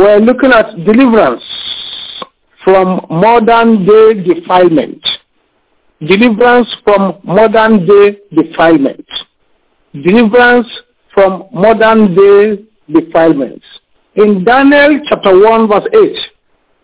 we're looking at deliverance from modern day defilement. Deliverance from modern day defilement. Deliverance from modern day defilements. In Daniel chapter 1 verse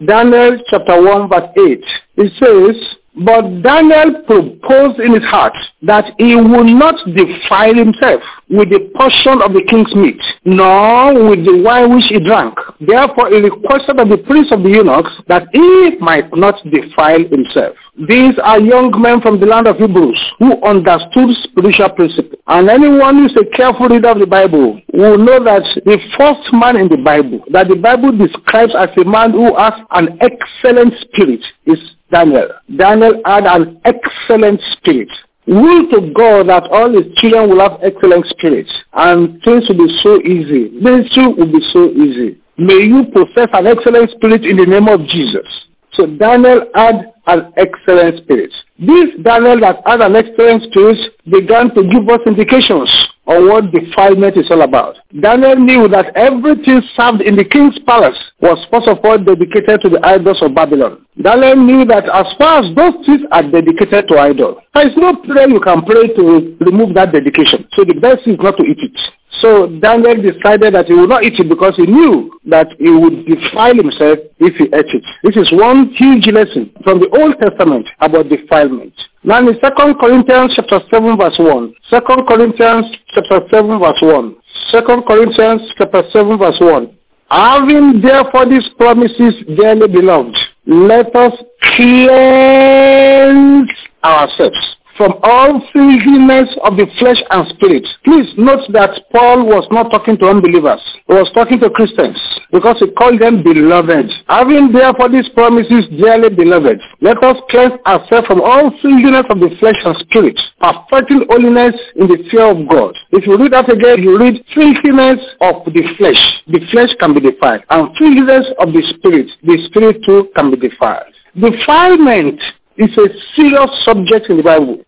8, Daniel chapter 1 verse 8, it says, but Daniel proposed in his heart that he would not defile himself with the portion of the king's meat, nor with the wine which he drank. Therefore he requested of the prince of the eunuchs that he might not defile himself. These are young men from the land of Hebrews who understood spiritual principle. And anyone who is a careful reader of the Bible will know that the first man in the Bible, that the Bible describes as a man who has an excellent spirit, is Daniel. Daniel had an excellent spirit. Will to God that all his children will have excellent spirits and things will be so easy. Ministry will be so easy. May you possess an excellent spirit in the name of Jesus. So Daniel had an excellent spirit. This Daniel that had an excellent spirit began to give us indications on what defilement is all about. Daniel knew that everything served in the king's palace was first of all dedicated to the idols of Babylon. Daniel knew that as far as those things are dedicated to idols, there is no prayer you can pray to remove that dedication. So the best thing is not to eat it. So Daniel decided that he would not eat it because he knew that he would defile himself if he ate it. This is one huge lesson from the Old Testament about defilement. Now in 2 Corinthians chapter 7 verse 1, 2 Corinthians chapter 7 verse 1, 2 Corinthians chapter 7 verse 1, Having therefore these promises, dearly beloved, let us cleanse ourselves from all filthiness of the flesh and spirit. Please note that Paul was not talking to unbelievers. He was talking to Christians because he called them beloved. Having therefore these promises, dearly beloved, let us cleanse ourselves from all filthiness of the flesh and spirit, perfecting holiness in the fear of God. If you read that again, you read filthiness of the flesh. The flesh can be defiled. And filthiness of the spirit. The spirit too can be defiled. Defilement is a serious subject in the Bible.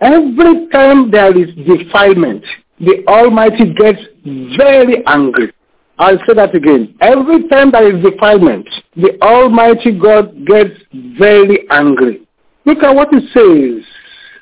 Every time there is defilement, the Almighty gets very angry. I'll say that again. Every time there is defilement, the Almighty God gets very angry. Look at what it says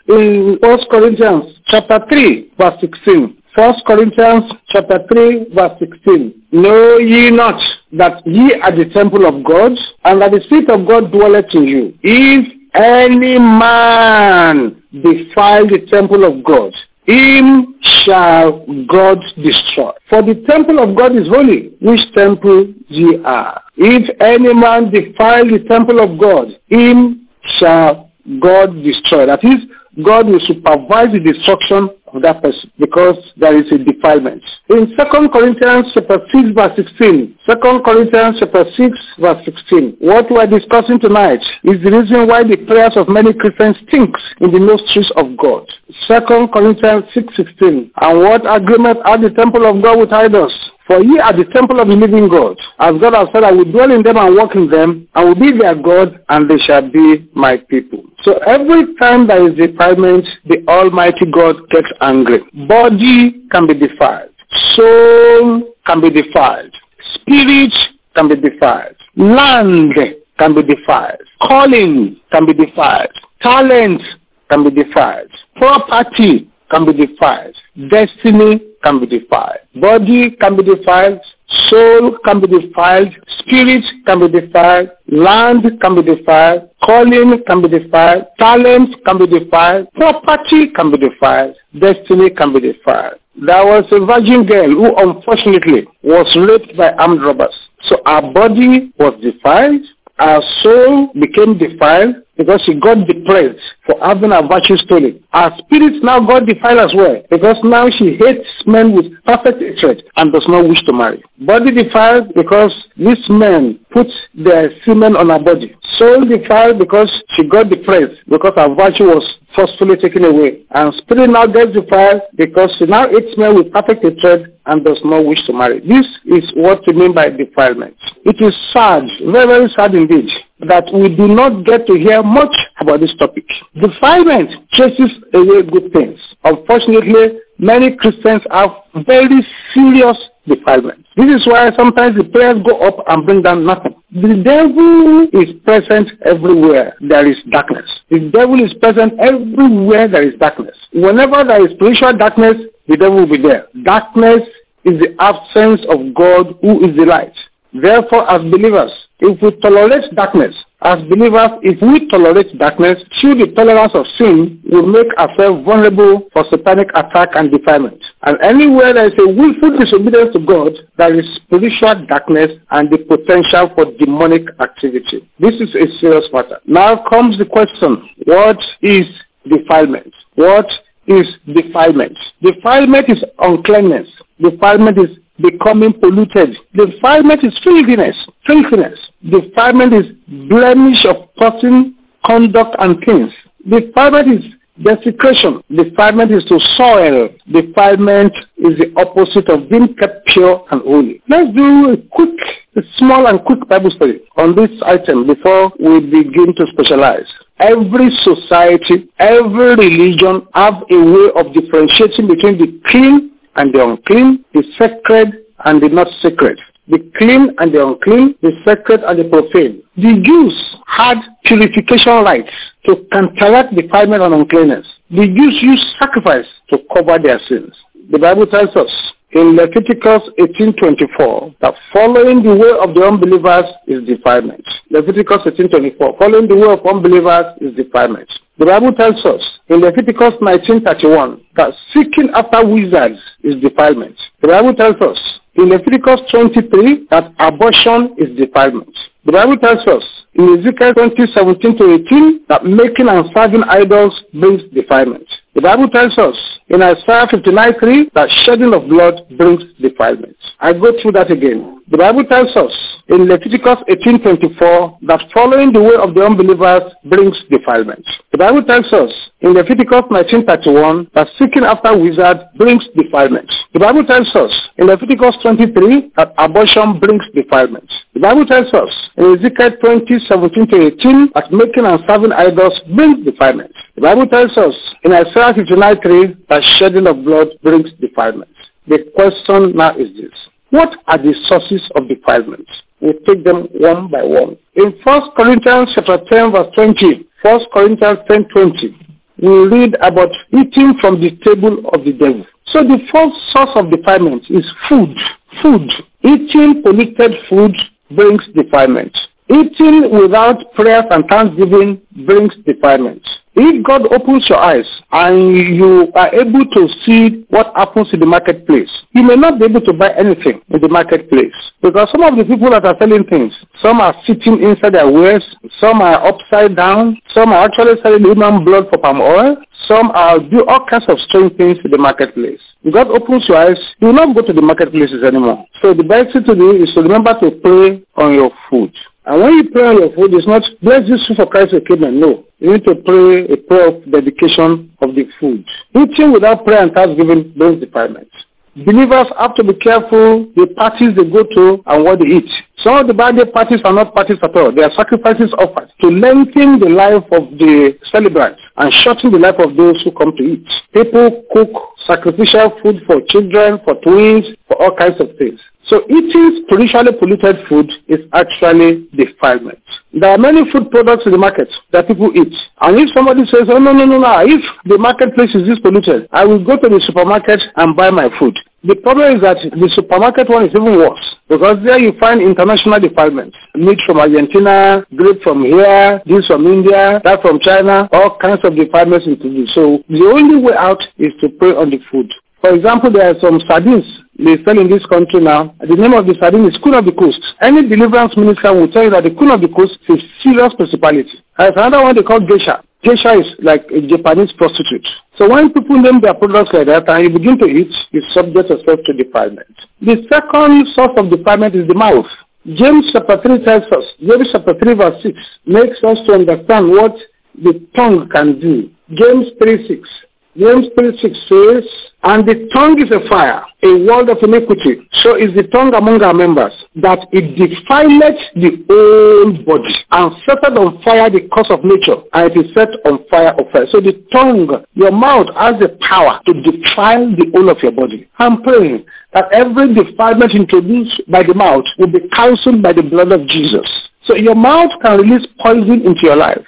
in 1 Corinthians chapter 3, verse 16. 1 Corinthians chapter 3, verse 16. Know ye not that ye are the temple of God, and that the Spirit of God dwelleth in you? If any man defile the temple of God, him shall God destroy. For the temple of God is holy, which temple ye are. If any man defile the temple of God, him shall God destroy. That is, God will supervise the destruction of that person because there is a defilement. In 2 Corinthians chapter 6 verse 16, 2 Corinthians chapter 6 verse 16, what we are discussing tonight is the reason why the prayers of many Christians stinks in the nostrils of God. 2 Corinthians 6 16, and what agreement are the temple of God with idols? For ye are the temple of the living God. As God has said, I will dwell in them and walk in them, and will be their God, and they shall be my people. So every time there is defilement, the Almighty God gets angry. Body can be defiled. Soul can be defiled. Spirit can be defiled. Land can be defiled. Calling can be defiled. Talent can be defiled. Property can be defiled. Destiny can be defiled. Body can be defiled. Soul can be defiled. Spirit can be defiled. Land can be defiled. Calling can be defiled. Talent can be defiled. Property can be defiled. Destiny can be defiled. There was a virgin girl who unfortunately was raped by armed robbers. So our body was defiled. Our soul became defiled because she got depressed for having her virtue stolen. Her spirit now got defiled as well because now she hates men with perfect hatred and does not wish to marry. Body defiled because these men put their semen on her body. Soul defiled because she got depressed because her virtue was forcefully taken away. And spirit now gets defiled because she now hates men with perfect hatred and does not wish to marry. This is what we mean by defilement. It is sad, very, very sad indeed, that we do not get to hear much about this topic. Defilement chases away good things. Unfortunately, many Christians have very serious defilement. This is why sometimes the prayers go up and bring down nothing. The devil is present everywhere there is darkness. The devil is present everywhere there is darkness. Whenever there is spiritual darkness, the devil will be there. Darkness is the absence of God who is the light. Therefore, as believers, if we tolerate darkness, as believers, if we tolerate darkness, through the tolerance of sin, we make ourselves vulnerable for satanic attack and defilement. And anywhere there is a willful disobedience to God, there is spiritual darkness and the potential for demonic activity. This is a serious matter. Now comes the question, what is defilement? What is defilement? Defilement is uncleanness. Defilement is becoming polluted. Defilement is filthiness. Filthiness. Defilement is blemish of person, conduct, and things. Defilement is desecration. Defilement is to soil. Defilement is the opposite of being kept pure and holy. Let's do a quick, a small and quick Bible study on this item before we begin to specialize. Every society, every religion have a way of differentiating between the clean and the unclean, the sacred and the not sacred, the clean and the unclean, the sacred and the profane. The Jews had purification rites to counteract defilement and uncleanness. The Jews used sacrifice to cover their sins. The Bible tells us in Leviticus 18:24 that following the way of the unbelievers is defilement. Leviticus 18:24 following the way of unbelievers is defilement. The Bible tells us in Leviticus 19:31 that seeking after wizards is defilement. The Bible tells us in Leviticus 23 that abortion is defilement. The Bible tells us in Ezekiel 20:17 to 18 that making and serving idols brings defilement. The Bible tells us in Isaiah 59:3 that shedding of blood brings defilement. I go through that again. The Bible tells us in Leviticus 18:24 that following the way of the unbelievers brings defilement. The Bible tells us in Leviticus 19:31 that seeking after wizards brings defilement. The Bible tells us in Leviticus 23 that abortion brings defilement. The Bible tells us in Ezekiel 20:17 to 18 that making and serving idols brings defilement. The Bible tells us in Isaiah 59:3 that shedding of blood brings defilement. The question now is this. What are the sources of defilement? We'll take them one by one. In 1 Corinthians chapter 10 verse 20, 1 Corinthians 10 20, we read about eating from the table of the devil. So the first source of defilement is food. Food. Eating polluted food brings defilement. Eating without prayers and thanksgiving brings defilement. If God opens your eyes and you are able to see what happens in the marketplace, you may not be able to buy anything in the marketplace. Because some of the people that are selling things, some are sitting inside their wares, some are upside down, some are actually selling human blood for palm oil, some are do all kinds of strange things in the marketplace. God opens your eyes, you will not go to the marketplaces anymore. So the best thing to do is to remember to pray on your food. And when you pray on your food, it's not, bless this food for Christ's sake, no. You need to pray a prayer of dedication of the food. Eating without prayer and thanksgiving brings defilement. Believers have to be careful the parties they go to and what they eat. Some of the birthday parties are not parties at all. They are sacrifices offered to lengthen the life of the celebrant and shorten the life of those who come to eat. People cook sacrificial food for children, for twins, for all kinds of things. So eating spiritually polluted food is actually defilement. There are many food products in the market that people eat. And if somebody says, oh no, no, no, no, if the marketplace is this polluted, I will go to the supermarket and buy my food. The problem is that the supermarket one is even worse because there you find international defilements. Meat from Argentina, grape from here, this from India, that from China, all kinds of defilements introduced. So the only way out is to pray on the food. For example, there are some sardines they sell in this country now. The name of the sardine is Queen of the Coast. Any deliverance minister will tell you that the Queen of the Coast is a serious principality. There's another one they call geisha. Geisha is like a Japanese prostitute. So when people name their products like that and you begin to eat, you subject yourself to defilement. The second source of defilement is the mouth. James chapter 3 tells us, James chapter 3 verse 6 makes us to understand what the tongue can do. James 3 6. James 3 6 says, And the tongue is a fire, a world of iniquity. So is the tongue among our members, that it defileth the whole body, and setteth on fire the course of nature, and it is set on fire of fire. So the tongue, your mouth has the power to defile the whole of your body. I'm praying that every defilement introduced by the mouth will be cancelled by the blood of Jesus. So your mouth can release poison into your life.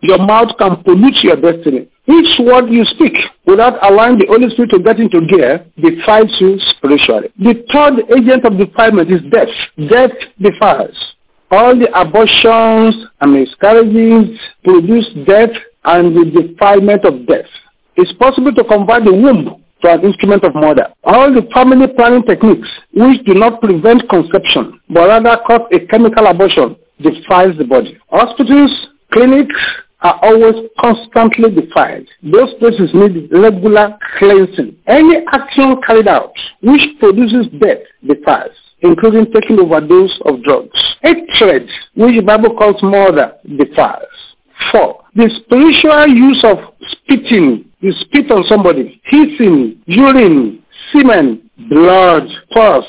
Your mouth can pollute your destiny. Each word you speak without allowing the Holy Spirit to get into gear defiles you spiritually. The third agent of defilement is death. Death defiles. All the abortions and miscarriages produce death and the defilement of death. It's possible to convert the womb to an instrument of murder. All the family planning techniques which do not prevent conception but rather cause a chemical abortion defiles the body. Hospitals, clinics, are always constantly defiled. Those places need regular cleansing. Any action carried out which produces death defiles, including taking overdose of drugs. Hatred, which the Bible calls murder, defiles. Four, the spiritual use of spitting, you spit on somebody, hissing, urine, semen, blood, pus,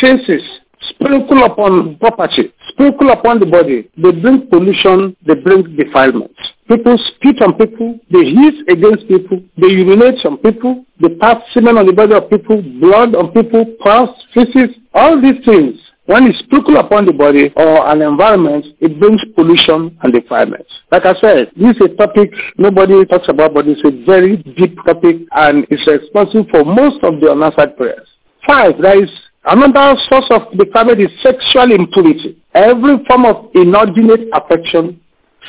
feces, sprinkle upon property, sprinkle upon the body. They bring pollution, they bring defilement. People spit on people, they hiss against people, they urinate on people, they pass semen on the body of people, blood on people, pus, feces, all these things. When it's sprinkled upon the body or an environment, it brings pollution and defilement. Like I said, this is a topic nobody talks about, but it's a very deep topic and it's responsible for most of the unanswered prayers. Five, there is Another source of depravity is sexual impurity. Every form of inordinate affection,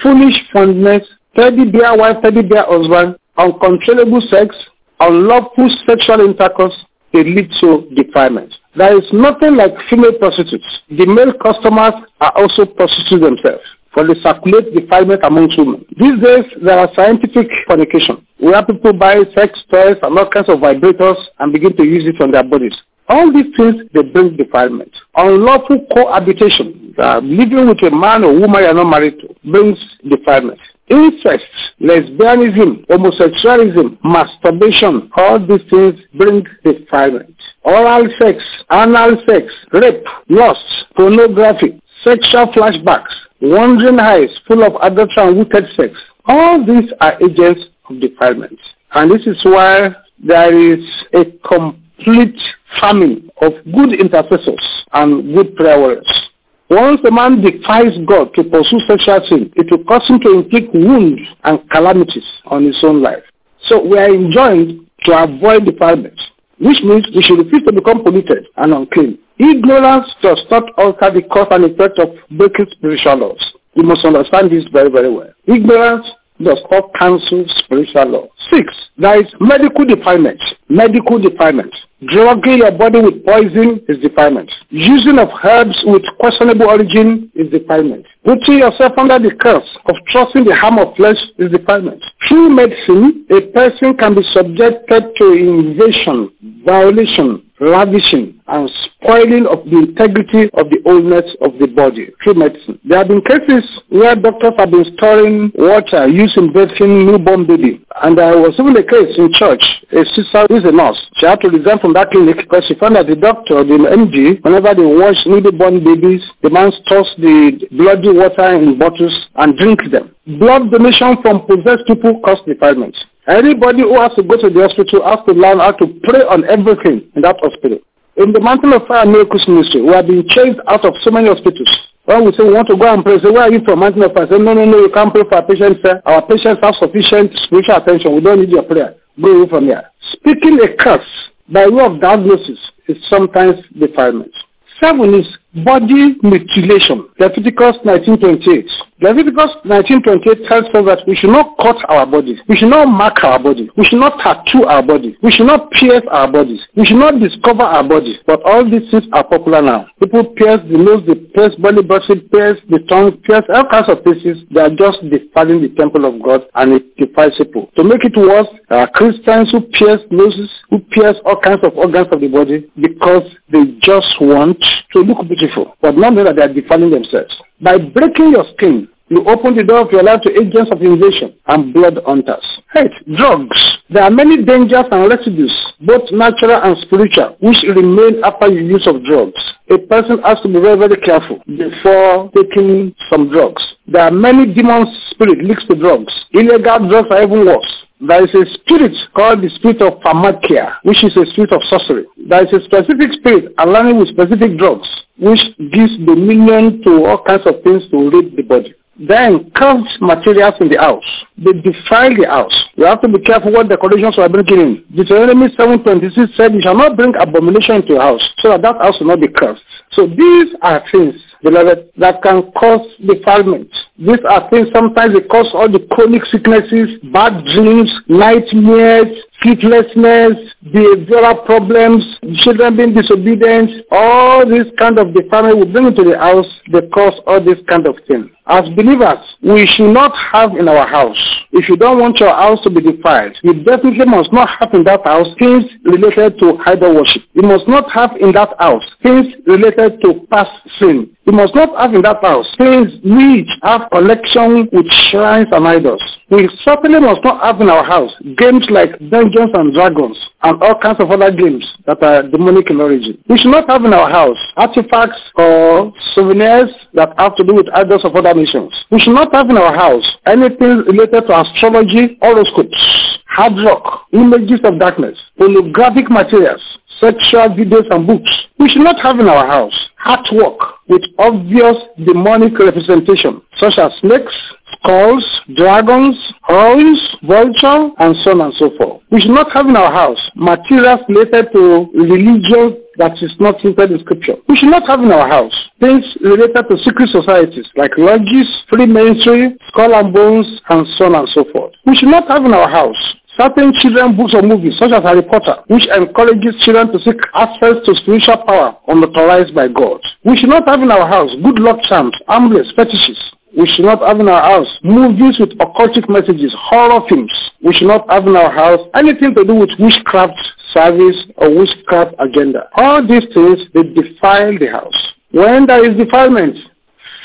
foolish fondness, teddy bear wife, teddy bear husband, uncontrollable sex, unlawful sexual intercourse, they lead to defilement. There is nothing like female prostitutes. The male customers are also prostitutes themselves for the circulate defilement amongst women. These days, there are scientific fornication, where people buy sex toys and all kinds of vibrators and begin to use it on their bodies. All these things, they bring defilement. Unlawful cohabitation, uh, living with a man or woman you're not married to, brings defilement. Incest, lesbianism, homosexualism, masturbation, all these things bring defilement. Oral sex, anal sex, rape, lust, pornography, sexual flashbacks, wandering eyes full of adultery and wicked sex. All these are agents of defilement. And this is why there is a complete famine of good intercessors and good prayer warriors. Once a man defies God to pursue sexual sin, it will cause him to inflict wounds and calamities on his own life. So we are enjoined to avoid defilement, which means we should refuse to become polluted and unclean. Ignorance does not alter the cause and effect of breaking spiritual laws. You must understand this very, very well. Ignorance does not cancel spiritual law. Six, there is medical defilement. Medical defilement. Drugging your body with poison is defilement. Using of herbs with questionable origin is defilement. Putting yourself under the curse of trusting the harm of flesh is defilement. Through medicine, a person can be subjected to invasion, violation, ravishing, and spoiling of the integrity of the wholeness of the body through medicine. There have been cases where doctors have been storing water used in birthing newborn baby. And there was even a case in church. A sister is a nurse. She had to resign from that clinic because she found that the doctor, the MD, whenever they wash newborn babies, the man stores the bloody water in bottles and drinks them. Blood donation from possessed people cause defilement. Anybody who has to go to the hospital has to learn how to pray on everything in that hospital. In the Mountain of Fire Miracles Ministry, we have been chased out of so many hospitals. When we say we want to go and pray, say, where are you from Mountain of Fire? Say, no, no, no, you can't pray for our patients, sir. Our patients have sufficient spiritual attention. We don't need your prayer. Go away from here. Speaking a curse by way of diagnosis is sometimes defilement. Seven is body mutilation. Leviticus 1928. Leviticus 1928 tells us that we should not cut our bodies. We should not mark our body. We should not tattoo our body. We should not pierce our bodies. We should not discover our bodies. But all these things are popular now. People pierce the nose, they pierce belly button, pierce the tongue, pierce all kinds of places. They are just defiling the temple of God and it defiles people. To make it worse, there are Christians who pierce noses, who pierce all kinds of organs of the body because they just want to look beautiful, but not know that they are defiling themselves. By breaking your skin, you open the door of your life to agents of invasion and blood hunters. Hate, drugs. There are many dangers and residues, both natural and spiritual, which remain after the use of drugs. A person has to be very, very careful before taking some drugs. There are many demon spirit linked to drugs. Illegal drugs are even worse. There is a spirit called the spirit of pharmakia, which is a spirit of sorcery. There is a specific spirit aligning with specific drugs, which gives dominion to all kinds of things to rape the body. Then carved materials in the house. They defile the house. You have to be careful what decorations you are bringing in. Deuteronomy 7.26 said, You shall not bring abomination into your house, so that that house will not be cursed. So these are things, beloved, that can cause defilement. These are things sometimes they cause all the chronic sicknesses, bad dreams, nightmares, sleeplessness, behavioral problems, children being disobedient, all this kind of defilement we bring into the house, they cause all this kind of thing. As believers, we should not have in our house. If you don't want your house to be defiled, you definitely must not have in that house things related to idol worship. You must not have in that house things related to past sin. You must not have in that house things which have connection with shrines and idols. We certainly must not have in our house games like Dungeons and Dragons and all kinds of other games that are demonic in origin. We should not have in our house artifacts or souvenirs that have to do with idols of other nations. We should not have in our house anything related to astrology, horoscopes, hard rock, images of darkness, holographic materials, sexual videos and books. We should not have in our house artwork with obvious demonic representation, such as snakes, skulls, dragons, horns, vulture, and so on and so forth. We should not have in our house materials related to religion that is not rooted in scripture. We should not have in our house things related to secret societies like lodges, Freemasonry, skull and bones, and so on and so forth. We should not have in our house certain children books or movies such as Harry Potter, which encourages children to seek access to spiritual power unauthorized by God. We should not have in our house good luck charms, amulets, fetishes. We should not have in our house movies with occultic messages, horror films. We should not have in our house anything to do with witchcraft service or witchcraft agenda. All these things, they defile the house. When there is defilement,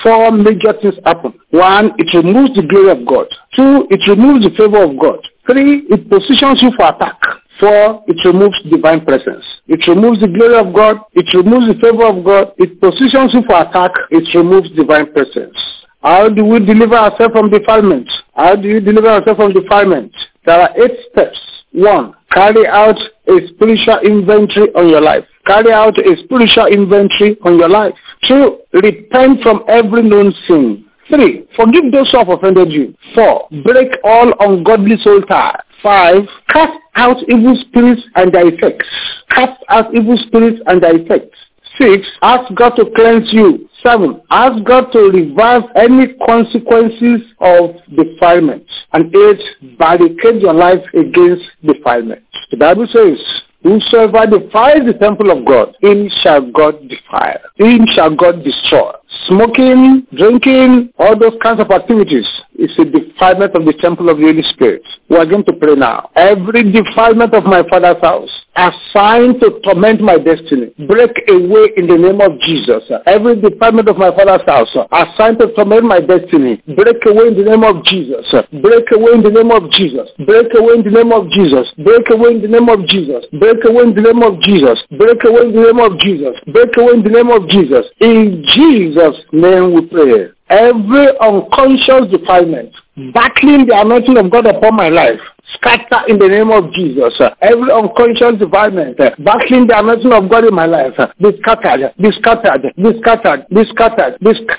four major things happen. One, it removes the glory of God. Two, it removes the favor of God. Three, it positions you for attack. Four, it removes divine presence. It removes the glory of God. It removes the favor of God. It positions you for attack. It removes divine presence. How do we deliver ourselves from defilement? How do you deliver yourself from defilement? There are eight steps. One, carry out a spiritual inventory on your life. Carry out a spiritual inventory on your life. Two, repent from every known sin. Three, forgive those who have offended you. Four, break all ungodly soul ties. Five, cast out evil spirits and their effects. Cast out evil spirits and their effects. Six, ask God to cleanse you. Seven, ask God to reverse any consequences of defilement. And eight, barricade your life against defilement. The Bible says, Whosoever defiles the temple of God, him shall God defile. Him shall God destroy. Smoking, drinking, all those kinds of activities is a defilement of the temple of the Holy Spirit. We are going to pray now. Every defilement of my father's house assigned to torment my destiny, break away in the name of Jesus. Every defilement of my father's house assigned to torment my destiny, break away in the name of Jesus. Break away in the name of Jesus. Break away in the name of Jesus. Break away in the name of Jesus. Break away in the name of Jesus. Break away in the name of Jesus. Break away in the name of Jesus. In Jesus' name we pray. Every unconscious defilement, hmm. battling the anointing of God upon my life, scatter in the name of Jesus. Every unconscious defilement, battling the anointing of God in my life, be scattered, be scattered, be scattered, be scattered, be